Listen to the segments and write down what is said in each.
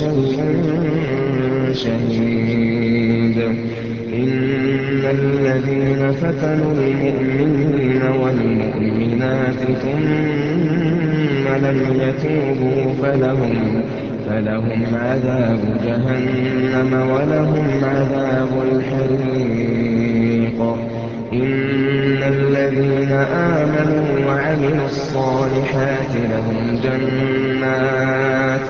شيء شهيد. إن الذين فتنوا المؤمنين والمؤمنات ثم لم يتوبوا فلهم فلهم عذاب جهنم ولهم عذاب الحريق. إن الذين آمنوا وعملوا الصالحات لهم جنات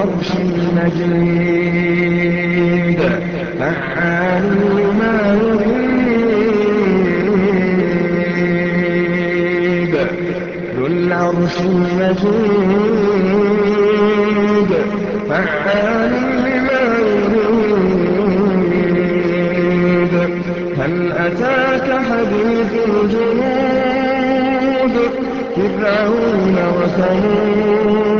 العرش المجيد. فعال لما يريد. ذو العرش المجيد. فعال لما يريد. هل أتاك حديث الجنود؟ فرعون وثمود